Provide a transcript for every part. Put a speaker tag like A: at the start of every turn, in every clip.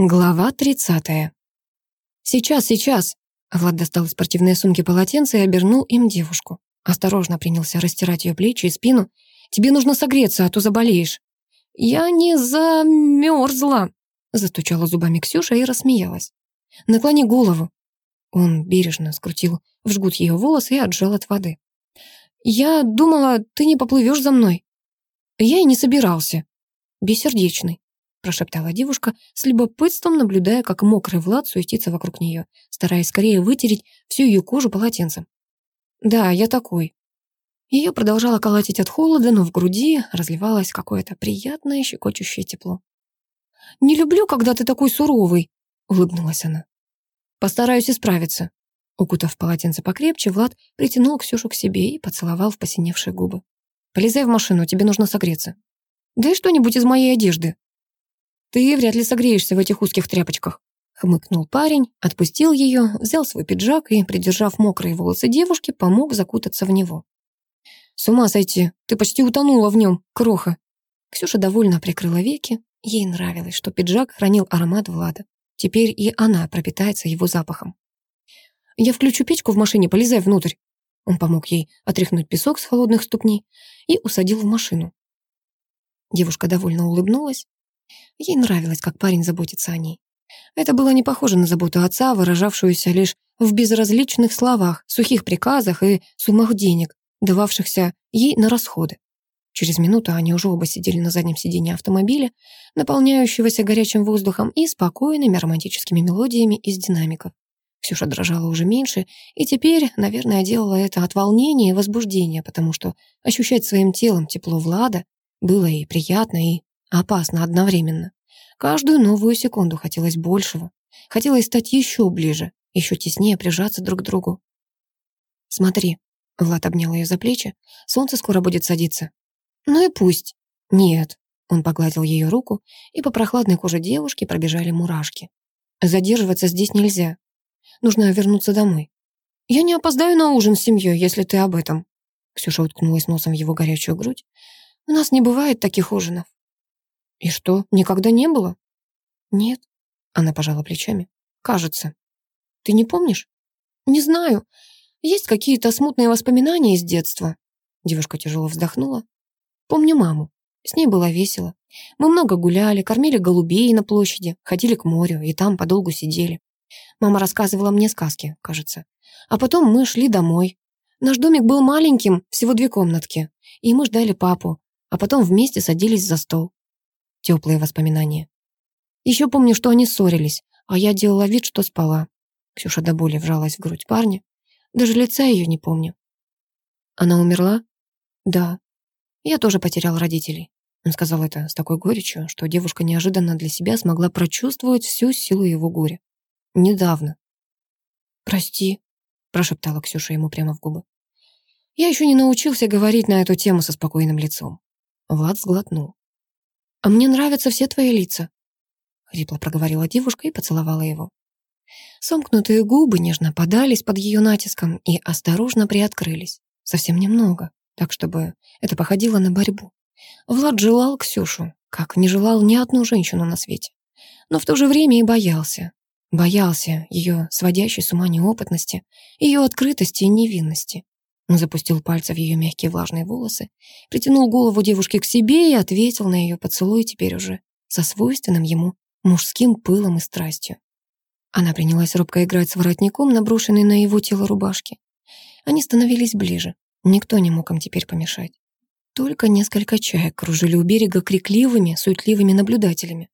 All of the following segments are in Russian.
A: Глава 30. «Сейчас, сейчас!» Влад достал из спортивной сумки полотенце и обернул им девушку. Осторожно принялся растирать ее плечи и спину. «Тебе нужно согреться, а то заболеешь». «Я не замерзла!» Застучала зубами Ксюша и рассмеялась. «Наклони голову». Он бережно скрутил в жгут ее волосы и отжал от воды. «Я думала, ты не поплывешь за мной». «Я и не собирался». «Бессердечный», прошептала девушка, с любопытством наблюдая, как мокрый Влад суетится вокруг нее, стараясь скорее вытереть всю ее кожу полотенцем. «Да, я такой». Ее продолжало колотить от холода, но в груди разливалось какое-то приятное щекочущее тепло. «Не люблю, когда ты такой суровый», — улыбнулась она. «Постараюсь исправиться». Укутав полотенце покрепче, Влад притянул Ксюшу к себе и поцеловал в посиневшие губы. «Полезай в машину, тебе нужно согреться». «Да и что-нибудь из моей одежды», «Ты вряд ли согреешься в этих узких тряпочках», — хмыкнул парень, отпустил ее, взял свой пиджак и, придержав мокрые волосы девушки, помог закутаться в него. «С ума сойти, ты почти утонула в нем, кроха!» Ксюша довольно прикрыла веки. Ей нравилось, что пиджак хранил аромат Влада. Теперь и она пропитается его запахом. «Я включу печку в машине, полезай внутрь». Он помог ей отряхнуть песок с холодных ступней и усадил в машину. Девушка довольно улыбнулась. Ей нравилось, как парень заботится о ней. Это было не похоже на заботу отца, выражавшуюся лишь в безразличных словах, сухих приказах и суммах денег, дававшихся ей на расходы. Через минуту они уже оба сидели на заднем сиденье автомобиля, наполняющегося горячим воздухом и спокойными романтическими мелодиями из динамиков. Ксюша дрожала уже меньше, и теперь, наверное, делала это от волнения и возбуждения, потому что ощущать своим телом тепло Влада было и приятно, и опасно одновременно. Каждую новую секунду хотелось большего. Хотелось стать еще ближе, еще теснее прижаться друг к другу. «Смотри», — Влад обнял ее за плечи, — «солнце скоро будет садиться». «Ну и пусть». «Нет», — он погладил ее руку, и по прохладной коже девушки пробежали мурашки. «Задерживаться здесь нельзя. Нужно вернуться домой». «Я не опоздаю на ужин с семьей, если ты об этом». Ксюша уткнулась носом в его горячую грудь. «У нас не бывает таких ужинов». «И что, никогда не было?» «Нет», — она пожала плечами. «Кажется. Ты не помнишь?» «Не знаю. Есть какие-то смутные воспоминания из детства». Девушка тяжело вздохнула. «Помню маму. С ней было весело. Мы много гуляли, кормили голубей на площади, ходили к морю и там подолгу сидели. Мама рассказывала мне сказки, кажется. А потом мы шли домой. Наш домик был маленьким, всего две комнатки, и мы ждали папу, а потом вместе садились за стол теплые воспоминания. Еще помню, что они ссорились, а я делала вид, что спала. Ксюша до боли вжалась в грудь парня. Даже лица ее не помню. Она умерла? Да. Я тоже потерял родителей. Он сказал это с такой горечью, что девушка неожиданно для себя смогла прочувствовать всю силу его горя. Недавно. «Прости», — прошептала Ксюша ему прямо в губы. «Я еще не научился говорить на эту тему со спокойным лицом». Влад сглотнул. «А мне нравятся все твои лица», — хрипло проговорила девушка и поцеловала его. Сомкнутые губы нежно подались под ее натиском и осторожно приоткрылись. Совсем немного, так чтобы это походило на борьбу. Влад желал Ксюшу, как не желал ни одну женщину на свете. Но в то же время и боялся. Боялся ее сводящей с ума неопытности, ее открытости и невинности. Он запустил пальцы в ее мягкие влажные волосы, притянул голову девушки к себе и ответил на ее поцелуй теперь уже со свойственным ему мужским пылом и страстью. Она принялась робко играть с воротником, наброшенной на его тело рубашки. Они становились ближе. Никто не мог им теперь помешать. Только несколько чаек кружили у берега крикливыми, суетливыми наблюдателями.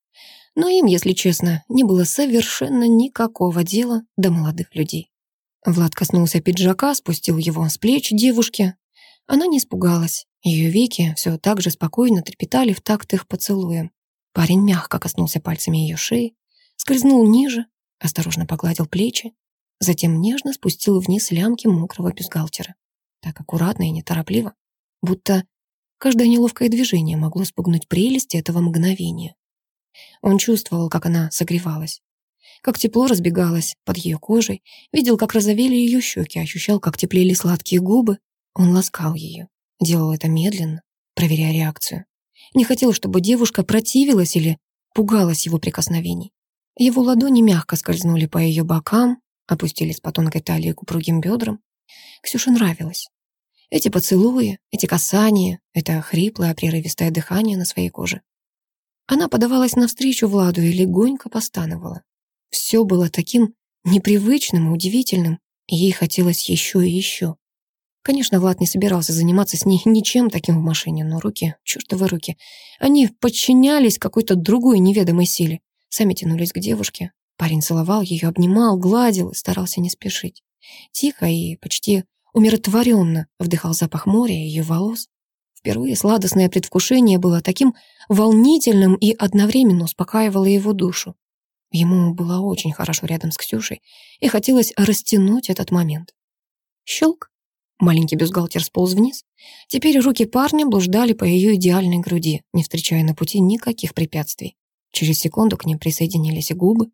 A: Но им, если честно, не было совершенно никакого дела до молодых людей. Влад коснулся пиджака, спустил его с плеч девушки. Она не испугалась. Ее веки все так же спокойно трепетали в такт их поцелуем. Парень мягко коснулся пальцами ее шеи, скользнул ниже, осторожно погладил плечи, затем нежно спустил вниз лямки мокрого бюстгальтера. Так аккуратно и неторопливо, будто каждое неловкое движение могло спугнуть прелести этого мгновения. Он чувствовал, как она согревалась, как тепло разбегалось под ее кожей, видел, как розовели ее щеки, ощущал, как теплели сладкие губы. Он ласкал ее, делал это медленно, проверяя реакцию. Не хотел, чтобы девушка противилась или пугалась его прикосновений. Его ладони мягко скользнули по ее бокам, опустились по тонкой талии к упругим бедрам. Ксюше нравилось. Эти поцелуи, эти касания, это хриплое, прерывистое дыхание на своей коже. Она подавалась навстречу Владу и легонько постановала. Все было таким непривычным и удивительным, и ей хотелось еще и еще. Конечно, Влад не собирался заниматься с ней ничем таким в машине, но руки, чертовы руки, они подчинялись какой-то другой неведомой силе, сами тянулись к девушке. Парень целовал ее, обнимал, гладил и старался не спешить. Тихо и почти умиротворенно вдыхал запах моря и ее волос. Впервые сладостное предвкушение было таким волнительным и одновременно успокаивало его душу. Ему было очень хорошо рядом с Ксюшей, и хотелось растянуть этот момент. Щелк. Маленький бюстгальтер сполз вниз. Теперь руки парня блуждали по ее идеальной груди, не встречая на пути никаких препятствий. Через секунду к ним присоединились и губы.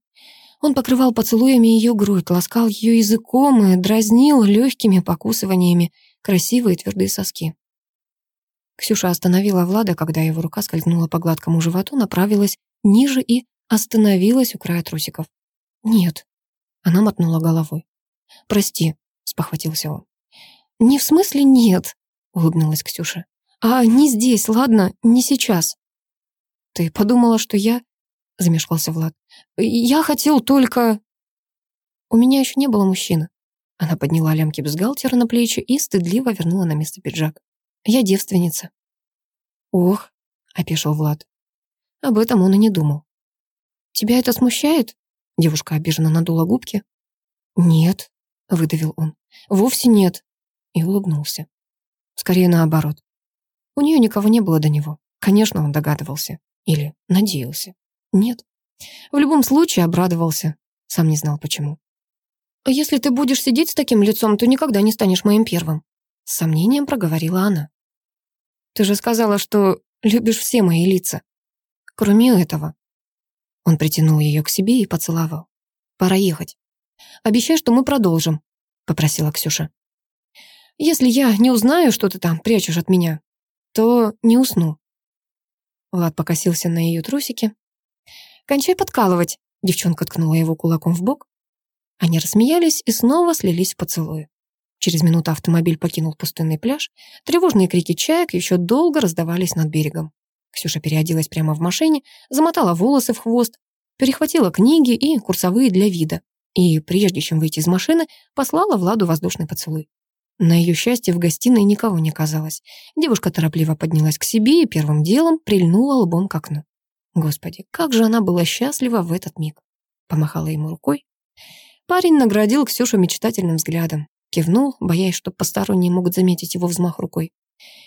A: Он покрывал поцелуями ее грудь, ласкал ее языком и дразнил легкими покусываниями красивые твердые соски. Ксюша остановила Влада, когда его рука скользнула по гладкому животу, направилась ниже и остановилась у края трусиков. «Нет», — она мотнула головой. «Прости», — спохватился он. «Не в смысле нет», — улыбнулась Ксюша. «А не здесь, ладно, не сейчас». «Ты подумала, что я...» — замешкался Влад. «Я хотел только...» «У меня еще не было мужчины». Она подняла лямки бюстгальтера на плечи и стыдливо вернула на место пиджак. «Я девственница». «Ох», — опешил Влад. Об этом он и не думал. «Тебя это смущает?» Девушка обиженно надула губки. «Нет», — выдавил он. «Вовсе нет и улыбнулся. Скорее наоборот. У нее никого не было до него. Конечно, он догадывался. Или надеялся. Нет. В любом случае обрадовался. Сам не знал, почему. «А если ты будешь сидеть с таким лицом, то никогда не станешь моим первым», — с сомнением проговорила она. «Ты же сказала, что любишь все мои лица. Кроме этого». Он притянул ее к себе и поцеловал. «Пора ехать. Обещай, что мы продолжим», — попросила Ксюша. Если я не узнаю, что ты там прячешь от меня, то не усну». Влад покосился на ее трусики. «Кончай подкалывать», — девчонка ткнула его кулаком в бок. Они рассмеялись и снова слились в поцелуи. Через минуту автомобиль покинул пустынный пляж. Тревожные крики чаек еще долго раздавались над берегом. Ксюша переоделась прямо в машине, замотала волосы в хвост, перехватила книги и курсовые для вида. И, прежде чем выйти из машины, послала Владу воздушный поцелуй. На ее счастье в гостиной никого не казалось. Девушка торопливо поднялась к себе и первым делом прильнула лбом к окну. Господи, как же она была счастлива в этот миг. Помахала ему рукой. Парень наградил Ксюшу мечтательным взглядом. Кивнул, боясь, что посторонние могут заметить его взмах рукой.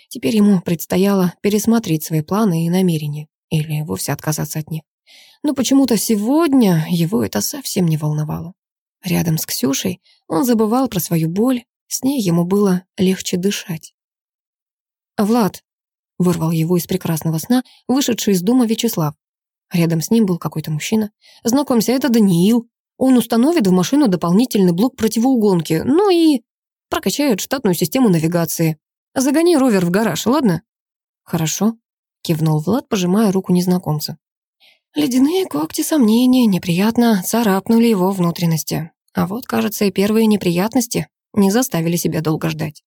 A: Теперь ему предстояло пересмотреть свои планы и намерения. Или вовсе отказаться от них. Но почему-то сегодня его это совсем не волновало. Рядом с Ксюшей он забывал про свою боль, с ней ему было легче дышать. «Влад!» — вырвал его из прекрасного сна, вышедший из дома Вячеслав. Рядом с ним был какой-то мужчина. «Знакомься, это Даниил. Он установит в машину дополнительный блок противоугонки, ну и прокачает штатную систему навигации. Загони ровер в гараж, ладно?» «Хорошо», — кивнул Влад, пожимая руку незнакомца. Ледяные когти сомнения неприятно царапнули его внутренности. А вот, кажется, и первые неприятности не заставили себя долго ждать.